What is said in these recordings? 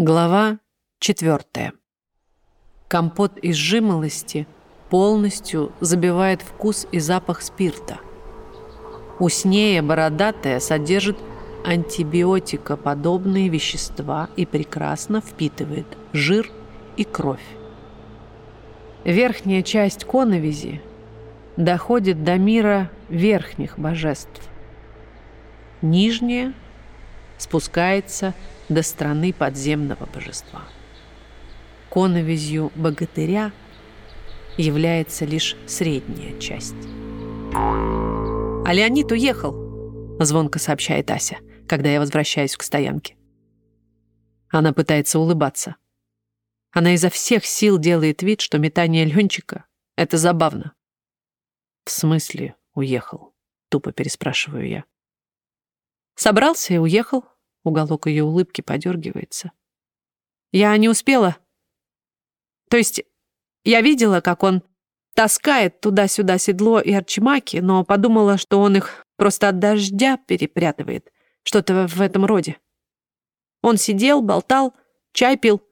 Глава четвертая. Компот из жимолости полностью забивает вкус и запах спирта. Уснея бородатая содержит антибиотикоподобные вещества и прекрасно впитывает жир и кровь. Верхняя часть коновизи доходит до мира верхних божеств. Нижняя спускается до страны подземного божества. Коновизью богатыря является лишь средняя часть. «А Леонид уехал», — звонко сообщает Ася, когда я возвращаюсь к стоянке. Она пытается улыбаться. Она изо всех сил делает вид, что метание Ленчика — это забавно. «В смысле уехал?» — тупо переспрашиваю я. «Собрался и уехал», Уголок ее улыбки подергивается. Я не успела. То есть я видела, как он таскает туда-сюда седло и арчимаки, но подумала, что он их просто от дождя перепрятывает. Что-то в этом роде. Он сидел, болтал, чай пил.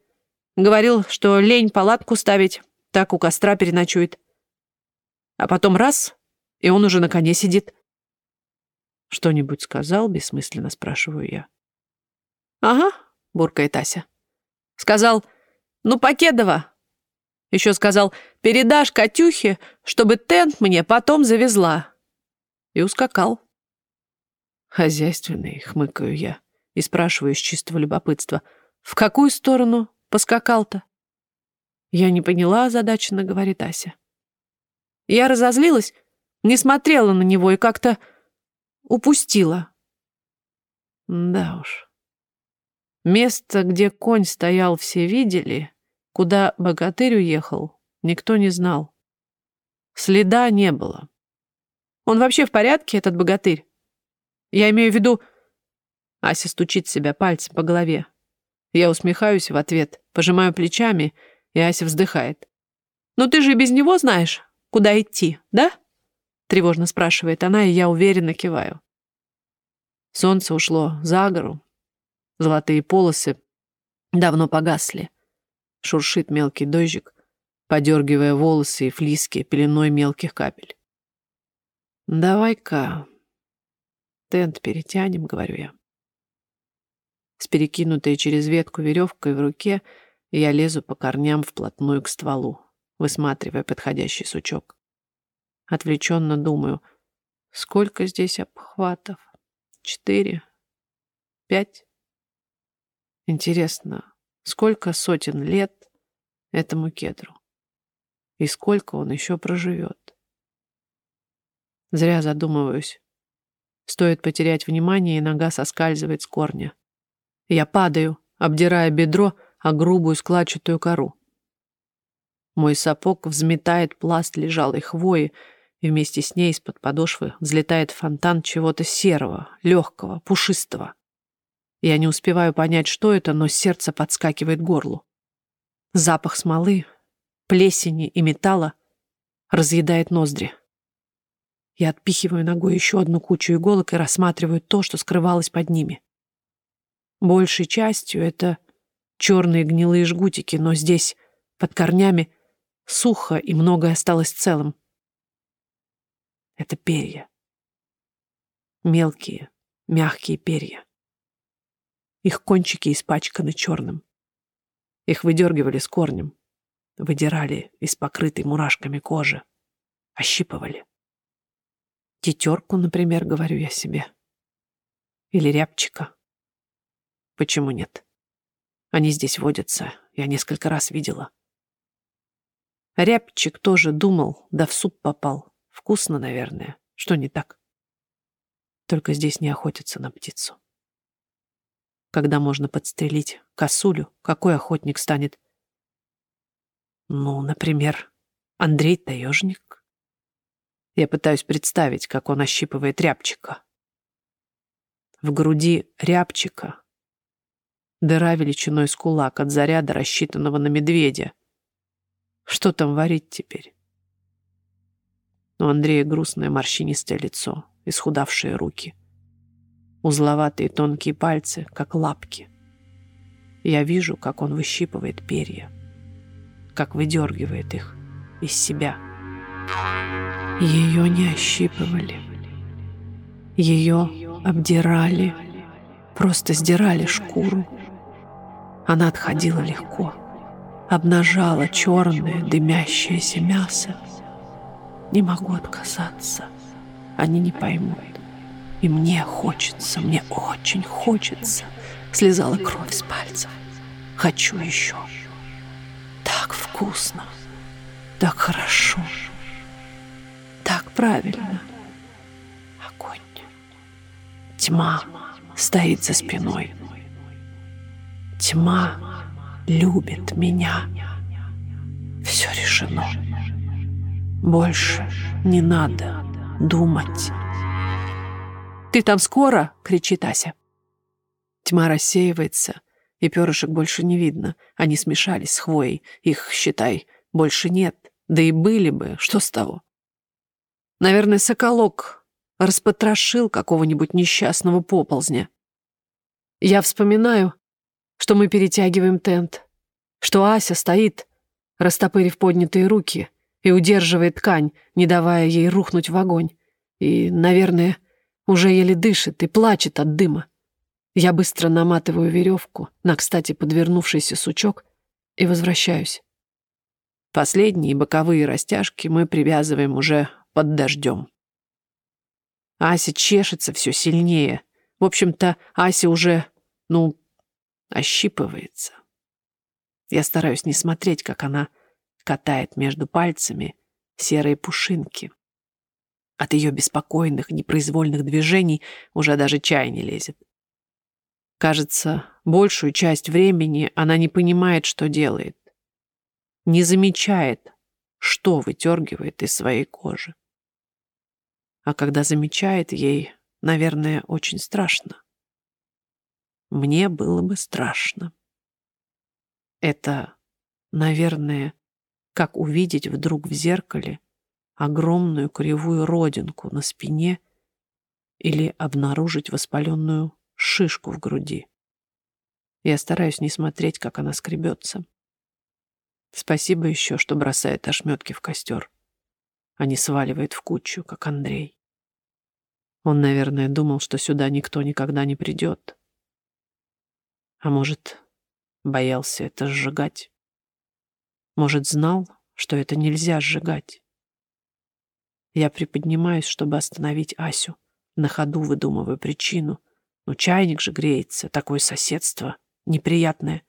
Говорил, что лень палатку ставить, так у костра переночует. А потом раз, и он уже на коне сидит. «Что-нибудь сказал?» — бессмысленно спрашиваю я. «Ага», — буркает Ася. Сказал, «Ну, Покедова». Еще сказал, «Передашь Катюхе, чтобы тент мне потом завезла». И ускакал. Хозяйственный, хмыкаю я и спрашиваю с чистого любопытства, «В какую сторону поскакал-то?» Я не поняла, озадаченно говорит Ася. Я разозлилась, не смотрела на него и как-то упустила. Да уж. Место, где конь стоял, все видели. Куда богатырь уехал, никто не знал. Следа не было. Он вообще в порядке, этот богатырь? Я имею в виду... Ася стучит себя пальцем по голове. Я усмехаюсь в ответ, пожимаю плечами, и Ася вздыхает. «Ну ты же без него знаешь, куда идти, да?» Тревожно спрашивает она, и я уверенно киваю. Солнце ушло за гору, Золотые полосы давно погасли. Шуршит мелкий дождик, подергивая волосы и флиски пеленой мелких капель. «Давай-ка тент перетянем», — говорю я. С перекинутой через ветку веревкой в руке я лезу по корням вплотную к стволу, высматривая подходящий сучок. Отвлеченно думаю, сколько здесь обхватов? Четыре? Пять? Интересно, сколько сотен лет этому кедру? И сколько он еще проживет? Зря задумываюсь. Стоит потерять внимание, и нога соскальзывает с корня. Я падаю, обдирая бедро о грубую складчатую кору. Мой сапог взметает пласт лежалой хвои, и вместе с ней из-под подошвы взлетает фонтан чего-то серого, легкого, пушистого. Я не успеваю понять, что это, но сердце подскакивает к горлу. Запах смолы, плесени и металла разъедает ноздри. Я отпихиваю ногой еще одну кучу иголок и рассматриваю то, что скрывалось под ними. Большей частью это черные гнилые жгутики, но здесь, под корнями, сухо и многое осталось целым. Это перья. Мелкие, мягкие перья. Их кончики испачканы черным. Их выдергивали с корнем, выдирали из покрытой мурашками кожи, ощипывали. Тетерку, например, говорю я себе. Или рябчика. Почему нет? Они здесь водятся, я несколько раз видела. Рябчик тоже думал, да в суп попал. Вкусно, наверное. Что не так? Только здесь не охотятся на птицу когда можно подстрелить косулю, какой охотник станет? Ну, например, Андрей Таежник. Я пытаюсь представить, как он ощипывает рябчика. В груди рябчика дыра величиной с кулак от заряда, рассчитанного на медведя. Что там варить теперь? У Андрея грустное морщинистое лицо, исхудавшие руки — узловатые тонкие пальцы, как лапки. Я вижу, как он выщипывает перья, как выдергивает их из себя. Ее не ощипывали. Ее обдирали, просто сдирали шкуру. Она отходила легко, обнажала черное дымящееся мясо. Не могу отказаться, они не поймут. И мне хочется, мне очень хочется. Слезала кровь с пальцев. Хочу еще. Так вкусно, так хорошо, так правильно. Огонь. Тьма стоит за спиной. Тьма любит меня. Все решено. Больше не надо думать. «Ты там скоро?» — кричит Ася. Тьма рассеивается, и перышек больше не видно. Они смешались с хвоей. Их, считай, больше нет. Да и были бы, что с того? Наверное, соколок распотрошил какого-нибудь несчастного поползня. Я вспоминаю, что мы перетягиваем тент, что Ася стоит, растопырив поднятые руки, и удерживает ткань, не давая ей рухнуть в огонь. И, наверное, уже еле дышит и плачет от дыма. Я быстро наматываю веревку на, кстати, подвернувшийся сучок и возвращаюсь. Последние боковые растяжки мы привязываем уже под дождем. Ася чешется все сильнее. В общем-то, Ася уже, ну, ощипывается. Я стараюсь не смотреть, как она катает между пальцами серые пушинки. От ее беспокойных, непроизвольных движений уже даже чай не лезет. Кажется, большую часть времени она не понимает, что делает. Не замечает, что вытергивает из своей кожи. А когда замечает, ей, наверное, очень страшно. Мне было бы страшно. Это, наверное, как увидеть вдруг в зеркале огромную кривую родинку на спине или обнаружить воспаленную шишку в груди. Я стараюсь не смотреть, как она скребется. Спасибо еще, что бросает ошметки в костер, а не сваливает в кучу, как Андрей. Он, наверное, думал, что сюда никто никогда не придет. А может, боялся это сжигать. Может, знал, что это нельзя сжигать. Я приподнимаюсь, чтобы остановить Асю. На ходу выдумываю причину. Ну, чайник же греется, такое соседство. Неприятное.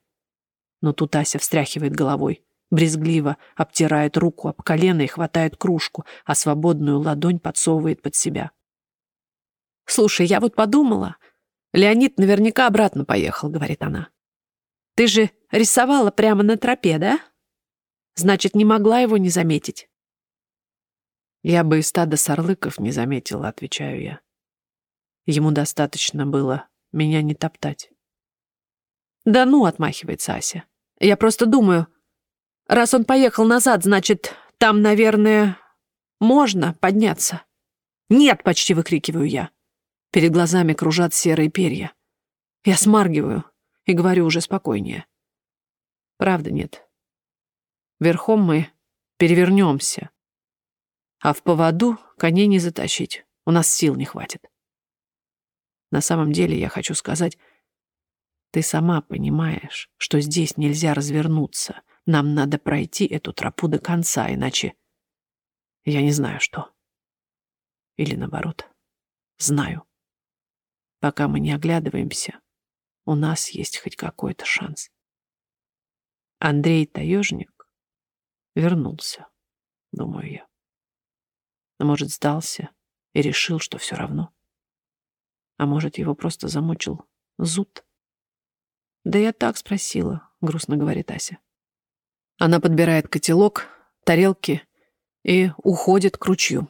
Но тут Ася встряхивает головой. Брезгливо обтирает руку об колено и хватает кружку, а свободную ладонь подсовывает под себя. «Слушай, я вот подумала. Леонид наверняка обратно поехал», — говорит она. «Ты же рисовала прямо на тропе, да? Значит, не могла его не заметить». «Я бы и стадо сорлыков не заметила», — отвечаю я. Ему достаточно было меня не топтать. «Да ну», — отмахивается Ася. «Я просто думаю, раз он поехал назад, значит, там, наверное, можно подняться». «Нет!» — почти выкрикиваю я. Перед глазами кружат серые перья. Я смаргиваю и говорю уже спокойнее. Правда нет. Верхом мы перевернемся, а в поводу коней не затащить. У нас сил не хватит. На самом деле я хочу сказать, ты сама понимаешь, что здесь нельзя развернуться. Нам надо пройти эту тропу до конца, иначе я не знаю что. Или наоборот, знаю. Пока мы не оглядываемся, у нас есть хоть какой-то шанс. Андрей Таежник вернулся, думаю я. А может, сдался и решил, что все равно. А может, его просто замучил зуд. «Да я так спросила», — грустно говорит Ася. Она подбирает котелок, тарелки и уходит к ручью.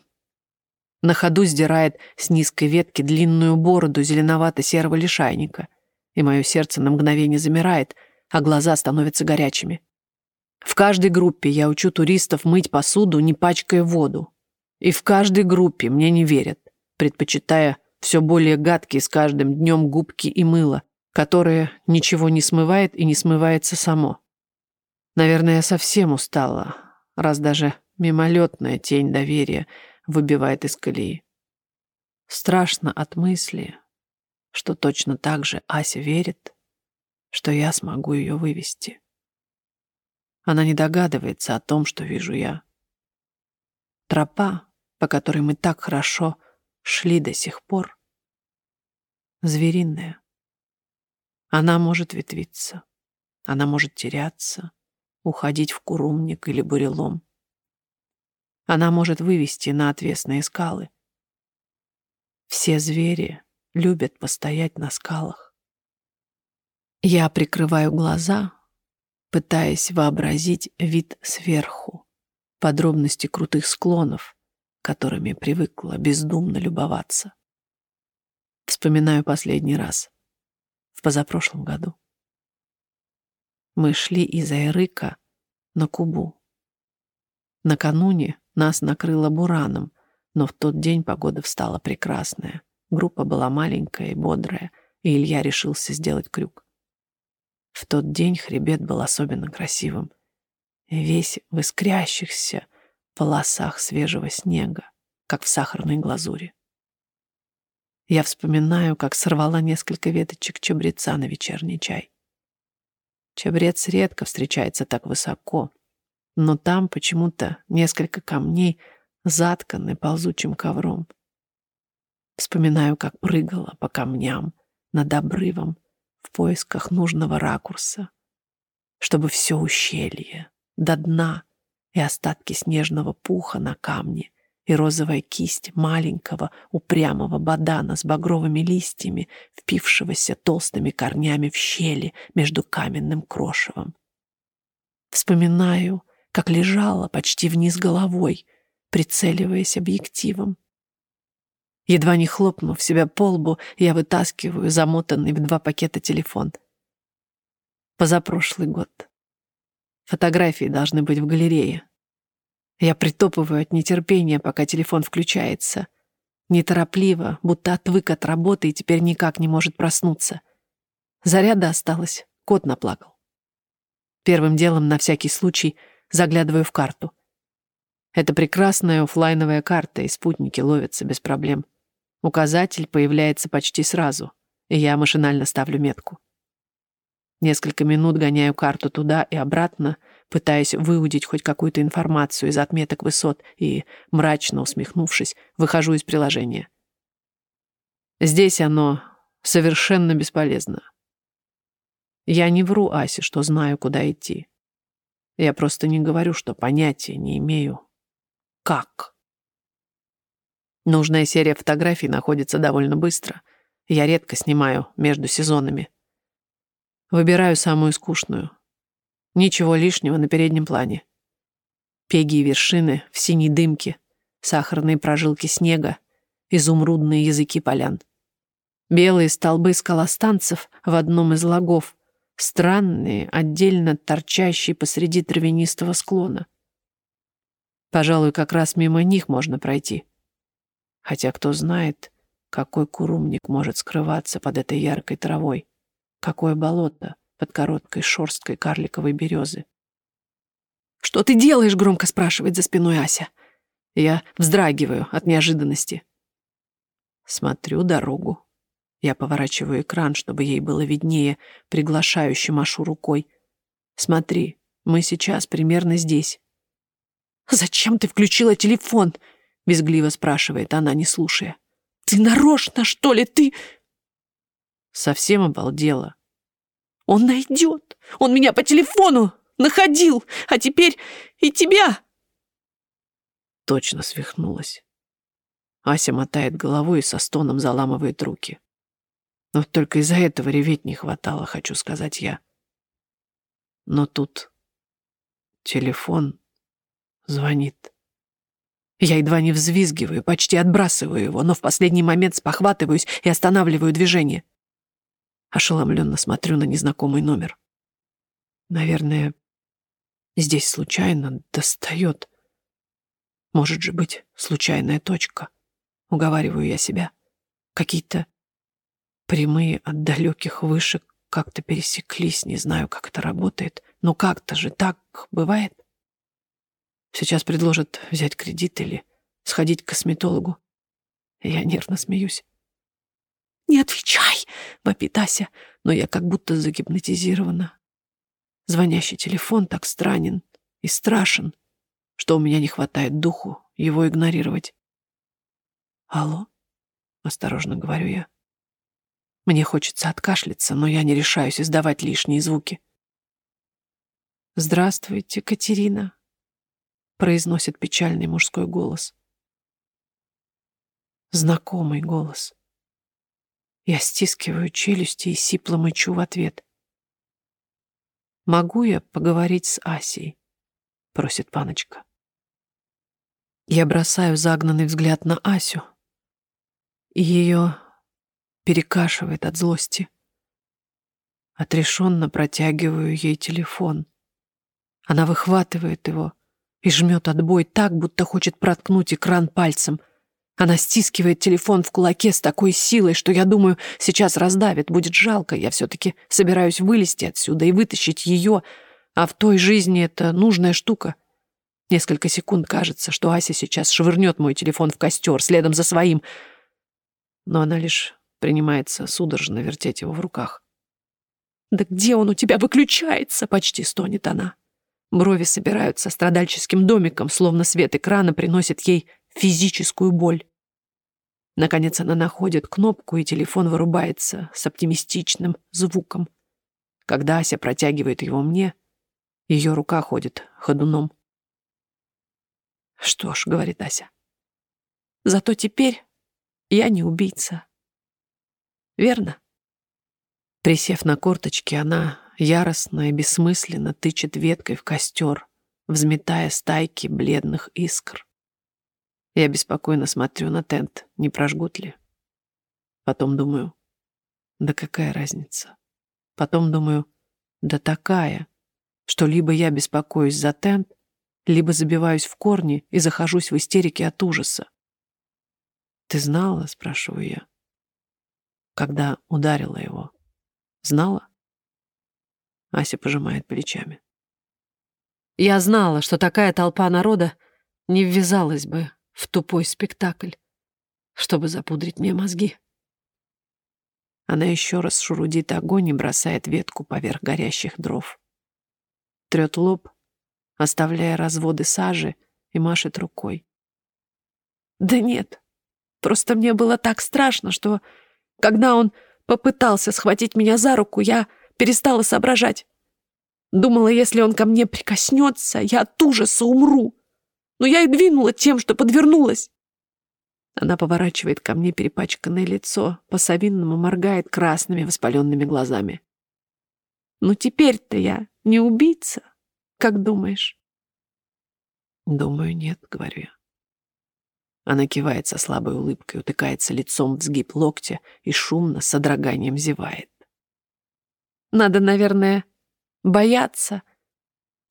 На ходу сдирает с низкой ветки длинную бороду зеленовато-серого лишайника, и мое сердце на мгновение замирает, а глаза становятся горячими. В каждой группе я учу туристов мыть посуду, не пачкая воду. И в каждой группе мне не верят, предпочитая все более гадкие с каждым днем губки и мыло, которое ничего не смывает и не смывается само. Наверное, я совсем устала, раз даже мимолетная тень доверия выбивает из колеи. Страшно от мысли, что точно так же Ася верит, что я смогу ее вывести. Она не догадывается о том, что вижу я. Тропа, по которой мы так хорошо шли до сих пор, звериная. Она может ветвиться, она может теряться, уходить в курумник или бурелом. Она может вывести на отвесные скалы. Все звери любят постоять на скалах. Я прикрываю глаза, пытаясь вообразить вид сверху, подробности крутых склонов, которыми привыкла бездумно любоваться. Вспоминаю последний раз, в позапрошлом году. Мы шли из Айрыка на Кубу. Накануне нас накрыло бураном, но в тот день погода встала прекрасная. Группа была маленькая и бодрая, и Илья решился сделать крюк. В тот день хребет был особенно красивым. Весь в искрящихся полосах свежего снега, как в сахарной глазури. Я вспоминаю, как сорвала несколько веточек чабреца на вечерний чай. Чабрец редко встречается так высоко, но там почему-то несколько камней затканы ползучим ковром. Вспоминаю, как прыгала по камням над обрывом, в поисках нужного ракурса, чтобы все ущелье до дна и остатки снежного пуха на камне и розовая кисть маленького упрямого бадана с багровыми листьями, впившегося толстыми корнями в щели между каменным крошевом. Вспоминаю, как лежала почти вниз головой, прицеливаясь объективом. Едва не хлопнув себя по лбу, я вытаскиваю замотанный в два пакета телефон. Позапрошлый год. Фотографии должны быть в галерее. Я притопываю от нетерпения, пока телефон включается. Неторопливо, будто отвык от работы и теперь никак не может проснуться. Заряда осталось, кот наплакал. Первым делом, на всякий случай, заглядываю в карту. Это прекрасная офлайновая карта, и спутники ловятся без проблем. Указатель появляется почти сразу, и я машинально ставлю метку. Несколько минут гоняю карту туда и обратно, пытаясь выудить хоть какую-то информацию из отметок высот и, мрачно усмехнувшись, выхожу из приложения. Здесь оно совершенно бесполезно. Я не вру Асе, что знаю, куда идти. Я просто не говорю, что понятия не имею. Как? Нужная серия фотографий находится довольно быстро. Я редко снимаю между сезонами. Выбираю самую скучную. Ничего лишнего на переднем плане. Пеги и вершины в синей дымке, сахарные прожилки снега, изумрудные языки полян. Белые столбы скалостанцев в одном из лагов, странные, отдельно торчащие посреди травянистого склона. Пожалуй, как раз мимо них можно пройти. Хотя кто знает, какой курумник может скрываться под этой яркой травой, какое болото под короткой шорсткой карликовой березы. «Что ты делаешь?» — громко спрашивает за спиной Ася. Я вздрагиваю от неожиданности. Смотрю дорогу. Я поворачиваю экран, чтобы ей было виднее, приглашающе машу рукой. «Смотри, мы сейчас примерно здесь». «Зачем ты включила телефон?» Визгливо спрашивает она, не слушая. «Ты нарочно, что ли, ты...» Совсем обалдела. «Он найдет! Он меня по телефону находил, а теперь и тебя!» Точно свихнулась. Ася мотает головой и со стоном заламывает руки. Но только из-за этого реветь не хватало, хочу сказать я. Но тут телефон звонит. Я едва не взвизгиваю, почти отбрасываю его, но в последний момент спохватываюсь и останавливаю движение. Ошеломленно смотрю на незнакомый номер. Наверное, здесь случайно достает. Может же быть, случайная точка. Уговариваю я себя. Какие-то Прямые от далеких вышек как-то пересеклись, не знаю, как это работает. Но как-то же так бывает. Сейчас предложат взять кредит или сходить к косметологу. Я нервно смеюсь. «Не отвечай!» — вопит Ася, но я как будто загипнотизирована. Звонящий телефон так странен и страшен, что у меня не хватает духу его игнорировать. «Алло?» — осторожно говорю я. Мне хочется откашляться, но я не решаюсь издавать лишние звуки. «Здравствуйте, Катерина», — произносит печальный мужской голос. Знакомый голос. Я стискиваю челюсти и сипло мычу в ответ. «Могу я поговорить с Асей?» — просит паночка. Я бросаю загнанный взгляд на Асю, ее перекашивает от злости. Отрешенно протягиваю ей телефон. Она выхватывает его и жмет отбой так, будто хочет проткнуть экран пальцем. Она стискивает телефон в кулаке с такой силой, что я думаю, сейчас раздавит, будет жалко. Я все-таки собираюсь вылезти отсюда и вытащить ее, а в той жизни это нужная штука. Несколько секунд кажется, что Ася сейчас швырнет мой телефон в костер следом за своим, но она лишь принимается судорожно вертеть его в руках. «Да где он у тебя выключается?» — почти стонет она. Брови собираются страдальческим домиком, словно свет экрана приносит ей физическую боль. Наконец она находит кнопку, и телефон вырубается с оптимистичным звуком. Когда Ася протягивает его мне, ее рука ходит ходуном. «Что ж», — говорит Ася, — «зато теперь я не убийца». Верно? Присев на корточки, она яростно и бессмысленно тычет веткой в костер, взметая стайки бледных искр. Я беспокойно смотрю на тент, не прожгут ли. Потом думаю, да какая разница? Потом думаю, да такая, что либо я беспокоюсь за тент, либо забиваюсь в корни и захожусь в истерике от ужаса. «Ты знала?» — спрашиваю я. «Когда ударила его. Знала?» Ася пожимает плечами. «Я знала, что такая толпа народа не ввязалась бы в тупой спектакль, чтобы запудрить мне мозги. Она еще раз шурудит огонь и бросает ветку поверх горящих дров. Трет лоб, оставляя разводы сажи, и машет рукой. «Да нет, просто мне было так страшно, что, когда он попытался схватить меня за руку, я перестала соображать. Думала, если он ко мне прикоснется, я от ужаса умру но я и двинула тем, что подвернулась. Она поворачивает ко мне перепачканное лицо, по-совинному моргает красными воспаленными глазами. «Ну теперь-то я не убийца, как думаешь?» «Думаю, нет», — говорю я. Она кивает со слабой улыбкой, утыкается лицом в сгиб локтя и шумно, с содроганием зевает. «Надо, наверное, бояться,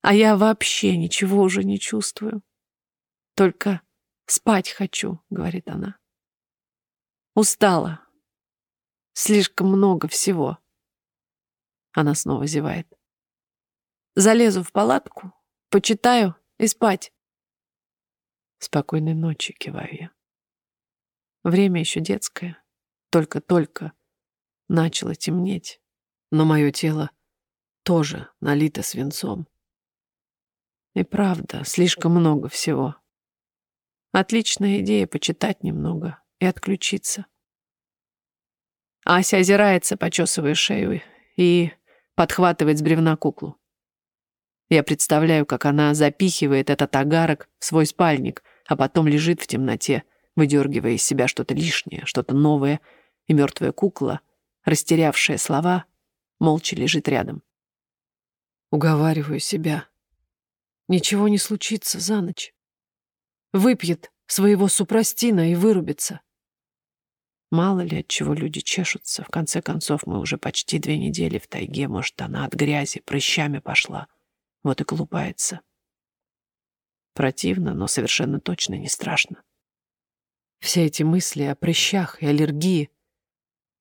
а я вообще ничего уже не чувствую. Только спать хочу, говорит она. Устала. Слишком много всего. Она снова зевает. Залезу в палатку, почитаю и спать. Спокойной ночи, киваю я. Время еще детское. Только-только начало темнеть, но мое тело тоже налито свинцом. И правда, слишком много всего. Отличная идея почитать немного и отключиться. Ася озирается, почесывая шею, и подхватывает с бревна куклу. Я представляю, как она запихивает этот агарок в свой спальник, а потом лежит в темноте, выдергивая из себя что-то лишнее, что-то новое, и мертвая кукла, растерявшая слова, молча лежит рядом. Уговариваю себя. Ничего не случится за ночь выпьет своего супрастина и вырубится. Мало ли от чего люди чешутся. В конце концов, мы уже почти две недели в тайге. Может, она от грязи прыщами пошла. Вот и колупается. Противно, но совершенно точно не страшно. Все эти мысли о прыщах и аллергии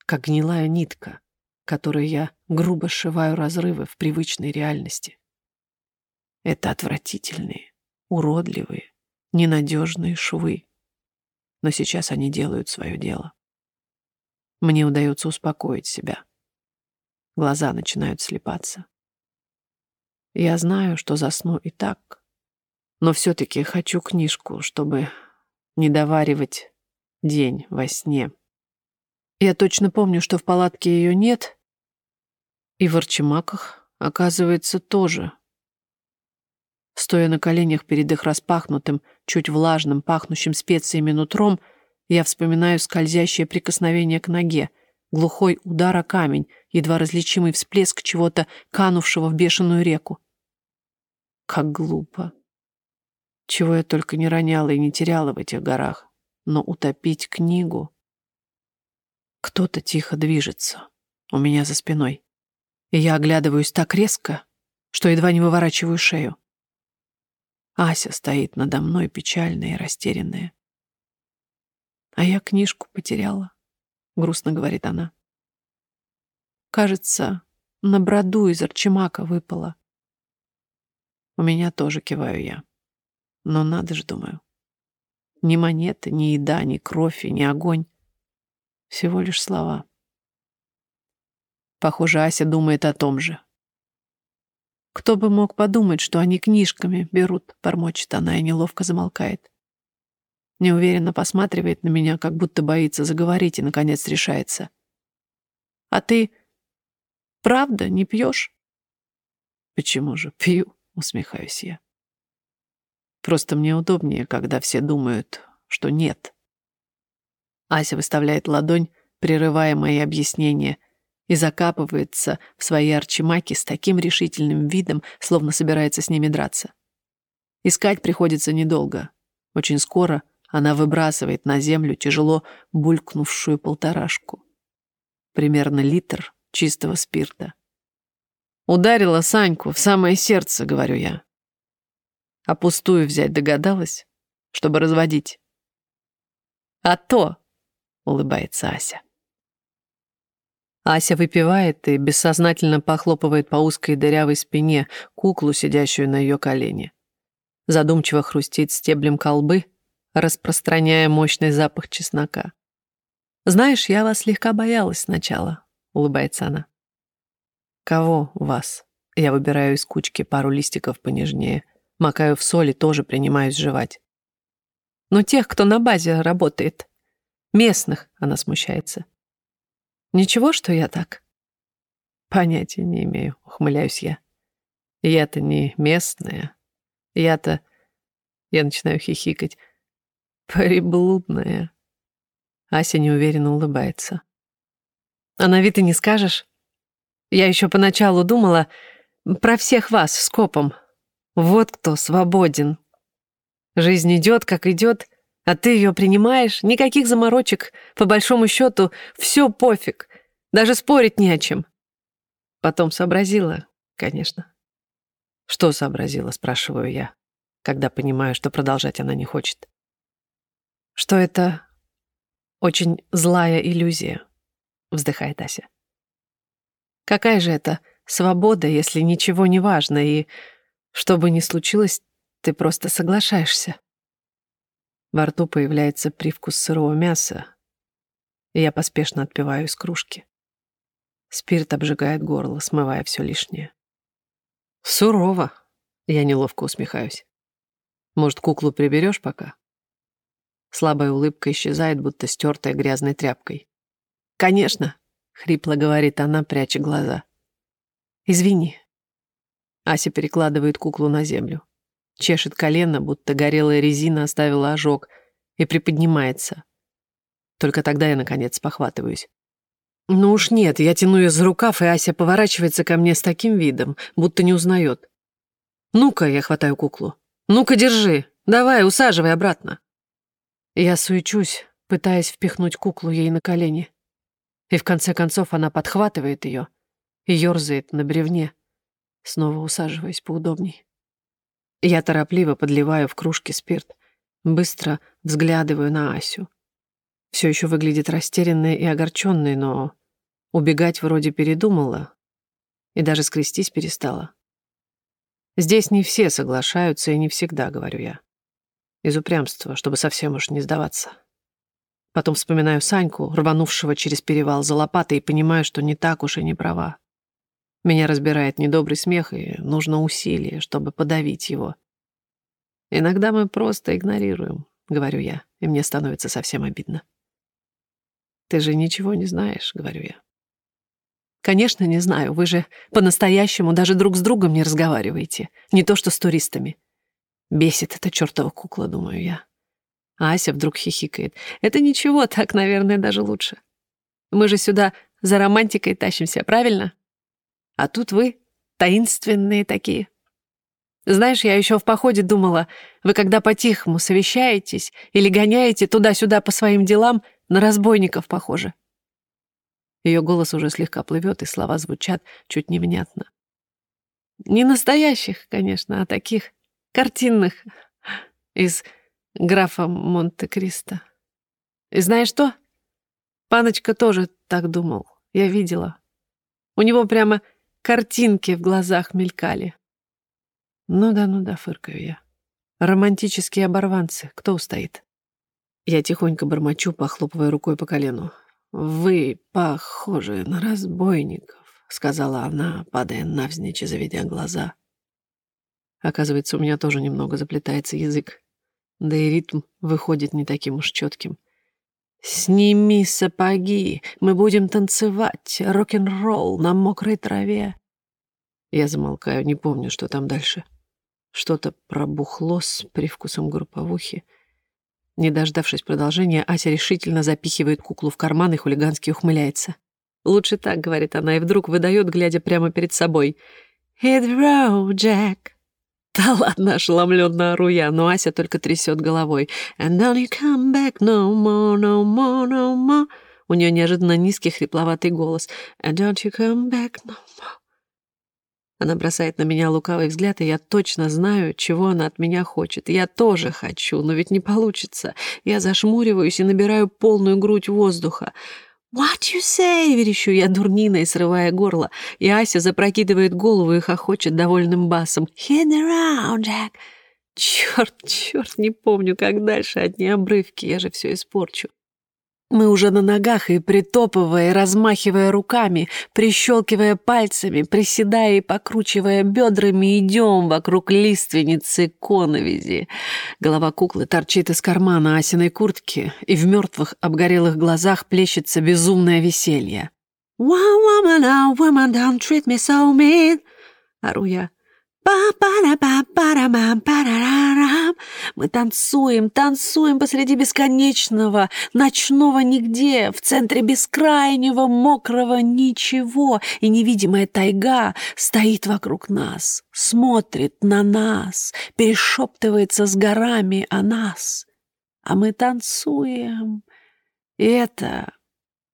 как гнилая нитка, которой я грубо сшиваю разрывы в привычной реальности. Это отвратительные, уродливые, ненадежные швы. Но сейчас они делают свое дело. Мне удается успокоить себя. Глаза начинают слепаться. Я знаю, что засну и так, но все-таки хочу книжку, чтобы не доваривать день во сне. Я точно помню, что в палатке ее нет, и в Арчимаках, оказывается, тоже. Стоя на коленях перед их распахнутым, чуть влажным, пахнущим специями нутром, я вспоминаю скользящее прикосновение к ноге, глухой удар о камень, едва различимый всплеск чего-то, канувшего в бешеную реку. Как глупо. Чего я только не роняла и не теряла в этих горах. Но утопить книгу... Кто-то тихо движется у меня за спиной. И я оглядываюсь так резко, что едва не выворачиваю шею. Ася стоит надо мной, печальная и растерянная. «А я книжку потеряла», — грустно говорит она. «Кажется, на броду из Арчимака выпала». У меня тоже киваю я. Но надо же, думаю. Ни монеты, ни еда, ни кровь ни огонь. Всего лишь слова. Похоже, Ася думает о том же. Кто бы мог подумать, что они книжками берут, бормочет она и неловко замолкает. Неуверенно посматривает на меня, как будто боится заговорить и, наконец, решается. «А ты правда не пьешь?» «Почему же пью?» — усмехаюсь я. «Просто мне удобнее, когда все думают, что нет». Ася выставляет ладонь, прерывая мои объяснения, и закапывается в свои арчимаки с таким решительным видом, словно собирается с ними драться. Искать приходится недолго. Очень скоро она выбрасывает на землю тяжело булькнувшую полторашку. Примерно литр чистого спирта. Ударила Саньку в самое сердце, говорю я. А пустую взять догадалась, чтобы разводить. А то, улыбается Ася. Ася выпивает и бессознательно похлопывает по узкой дырявой спине куклу, сидящую на ее колене. Задумчиво хрустит стеблем колбы, распространяя мощный запах чеснока. «Знаешь, я вас слегка боялась сначала», — улыбается она. «Кого вас?» Я выбираю из кучки пару листиков понежнее, макаю в соль и тоже принимаюсь жевать. «Ну, тех, кто на базе работает. Местных», — она смущается. Ничего, что я так? Понятия не имею, ухмыляюсь я. Я-то не местная. Я-то... Я начинаю хихикать. Приблудная. Ася неуверенно улыбается. А на вид и не скажешь? Я еще поначалу думала про всех вас с копом. Вот кто свободен. Жизнь идет, как идет, а ты ее принимаешь, никаких заморочек, по большому счету, все пофиг, даже спорить не о чем. Потом сообразила, конечно. Что сообразила, спрашиваю я, когда понимаю, что продолжать она не хочет. Что это очень злая иллюзия, вздыхает Ася. Какая же это свобода, если ничего не важно, и что бы ни случилось, ты просто соглашаешься? Во рту появляется привкус сырого мяса, и я поспешно отпиваю из кружки. Спирт обжигает горло, смывая все лишнее. Сурово. Я неловко усмехаюсь. Может, куклу приберешь пока? Слабая улыбка исчезает, будто стертая грязной тряпкой. «Конечно», — хрипло говорит она, пряча глаза. «Извини». Ася перекладывает куклу на землю чешет колено, будто горелая резина оставила ожог, и приподнимается. Только тогда я, наконец, похватываюсь. Ну уж нет, я тяну ее за рукав, и Ася поворачивается ко мне с таким видом, будто не узнает. «Ну-ка», — я хватаю куклу. «Ну-ка, держи. Давай, усаживай обратно». Я суечусь, пытаясь впихнуть куклу ей на колени. И в конце концов она подхватывает ее и ерзает на бревне, снова усаживаясь поудобней. Я торопливо подливаю в кружки спирт, быстро взглядываю на Асю. Все еще выглядит растерянной и огорченной, но убегать вроде передумала и даже скрестись перестала. Здесь не все соглашаются и не всегда, говорю я. Из упрямства, чтобы совсем уж не сдаваться. Потом вспоминаю Саньку, рванувшего через перевал за лопатой, и понимаю, что не так уж и не права. Меня разбирает недобрый смех, и нужно усилие, чтобы подавить его. Иногда мы просто игнорируем, говорю я, и мне становится совсем обидно. Ты же ничего не знаешь, говорю я. Конечно, не знаю, вы же по-настоящему даже друг с другом не разговариваете, не то что с туристами. Бесит эта чертова кукла, думаю я. Ася вдруг хихикает. Это ничего, так, наверное, даже лучше. Мы же сюда за романтикой тащимся, правильно? А тут вы таинственные такие. Знаешь, я еще в походе думала, вы когда по-тихому совещаетесь или гоняете туда-сюда по своим делам, на разбойников похоже. Ее голос уже слегка плывет, и слова звучат чуть невнятно. Не настоящих, конечно, а таких картинных из графа Монте-Кристо. И знаешь что? Паночка тоже так думал. Я видела. У него прямо картинки в глазах мелькали. Ну да, ну да, фыркаю я. Романтические оборванцы. Кто устоит? Я тихонько бормочу, похлопывая рукой по колену. «Вы похожи на разбойников», — сказала она, падая навзничь и заведя глаза. Оказывается, у меня тоже немного заплетается язык. Да и ритм выходит не таким уж четким. «Сними сапоги, мы будем танцевать, рок-н-ролл на мокрой траве». Я замолкаю, не помню, что там дальше. Что-то пробухло с привкусом групповухи. Не дождавшись продолжения, Ася решительно запихивает куклу в карман и хулигански ухмыляется. «Лучше так», — говорит она, и вдруг выдает, глядя прямо перед собой. «Hit road, Jack». Да ладно, ошеломленно ору я, но Ася только трясет головой. And don't you come back no more, no more, no more. У нее неожиданно низкий хрипловатый голос. And don't you come back no more. Она бросает на меня лукавый взгляд, и я точно знаю, чего она от меня хочет. Я тоже хочу, но ведь не получится. Я зашмуриваюсь и набираю полную грудь воздуха. «What you say?» — верещу я дурниной, срывая горло. И Ася запрокидывает голову и хохочет довольным басом. «Hit around, Jack!» Черт, черт, не помню, как дальше, одни обрывки, я же все испорчу. Мы уже на ногах и притопывая, размахивая руками, прищелкивая пальцами, приседая и покручивая бедрами, идем вокруг лиственницы коновизи. Голова куклы торчит из кармана Асиной куртки, и в мертвых обгорелых глазах плещется безумное веселье. «One woman, a woman, don't treat me so mean!» — ору я. Мы танцуем, танцуем посреди бесконечного, ночного нигде, в центре бескрайнего, мокрого ничего, и невидимая тайга стоит вокруг нас, смотрит на нас, перешептывается с горами о нас. А мы танцуем. И это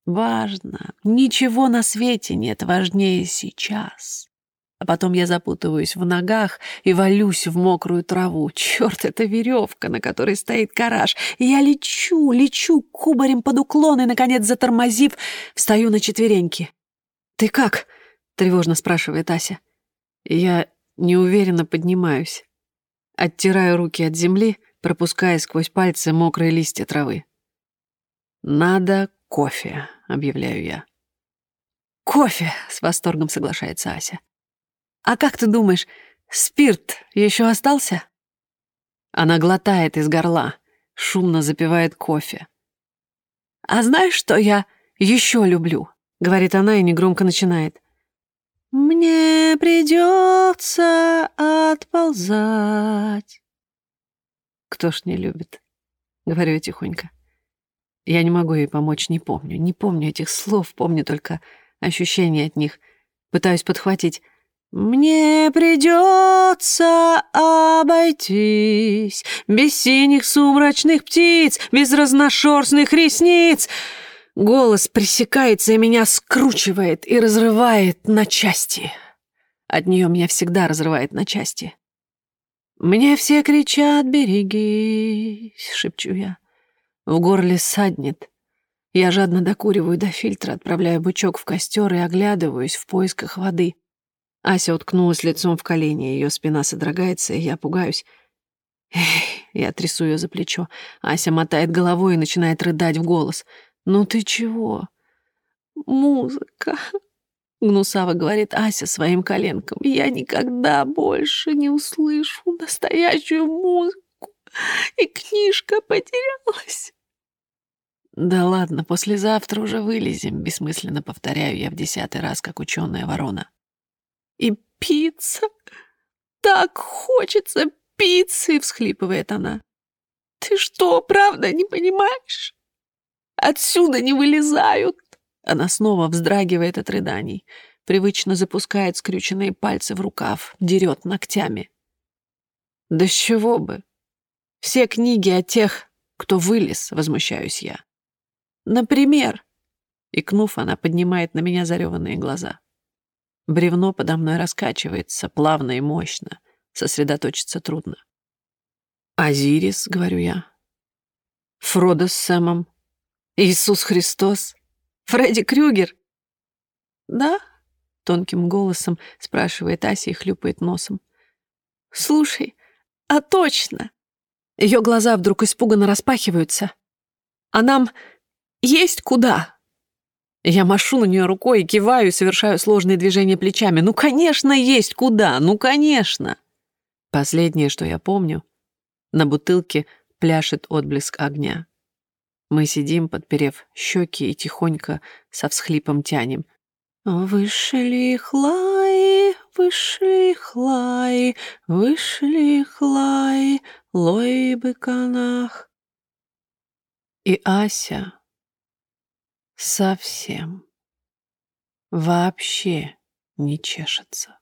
важно. Ничего на свете нет важнее сейчас. А потом я запутываюсь в ногах и валюсь в мокрую траву. Черт, это веревка, на которой стоит гараж. И я лечу, лечу кубарем под уклон и, наконец, затормозив, встаю на четвереньки. «Ты как?» — тревожно спрашивает Ася. Я неуверенно поднимаюсь. Оттираю руки от земли, пропуская сквозь пальцы мокрые листья травы. «Надо кофе», — объявляю я. «Кофе!» — с восторгом соглашается Ася. «А как ты думаешь, спирт еще остался?» Она глотает из горла, шумно запивает кофе. «А знаешь, что я еще люблю?» — говорит она и негромко начинает. «Мне придется отползать». «Кто ж не любит?» — говорю я тихонько. Я не могу ей помочь, не помню, не помню этих слов, помню только ощущения от них. Пытаюсь подхватить. Мне придется обойтись без синих сумрачных птиц, без разношерстных ресниц. Голос пресекается и меня скручивает и разрывает на части. От нее меня всегда разрывает на части. Мне все кричат «берегись», — шепчу я. В горле саднет. Я жадно докуриваю до фильтра, отправляю бычок в костер и оглядываюсь в поисках воды. Ася уткнулась лицом в колени, ее спина содрогается, и я пугаюсь. Эх, я трясу ее за плечо. Ася мотает головой и начинает рыдать в голос. «Ну ты чего?» «Музыка», — гнусаво говорит Ася своим коленкам. «Я никогда больше не услышу настоящую музыку, и книжка потерялась». «Да ладно, послезавтра уже вылезем», — бессмысленно повторяю я в десятый раз, как ученая ворона. «И пицца! Так хочется пиццы!» — всхлипывает она. «Ты что, правда не понимаешь? Отсюда не вылезают!» Она снова вздрагивает от рыданий, привычно запускает скрюченные пальцы в рукав, дерет ногтями. «Да с чего бы? Все книги о тех, кто вылез», — возмущаюсь я. Например, икнув, она поднимает на меня зареванные глаза. Бревно подо мной раскачивается, плавно и мощно. Сосредоточиться трудно. «Азирис», — говорю я. «Фродо с Сэмом. Иисус Христос. Фредди Крюгер». «Да?» — тонким голосом спрашивает Ася и хлюпает носом. «Слушай, а точно!» Ее глаза вдруг испуганно распахиваются. «А нам есть куда!» Я машу на нее рукой и киваю, совершаю сложные движения плечами. «Ну, конечно, есть куда! Ну, конечно!» Последнее, что я помню, на бутылке пляшет отблеск огня. Мы сидим, подперев щеки и тихонько со всхлипом тянем. «Вышли хлаи, вышли хлаи, вышли хлаи, лой быканах». И Ася совсем вообще не чешется.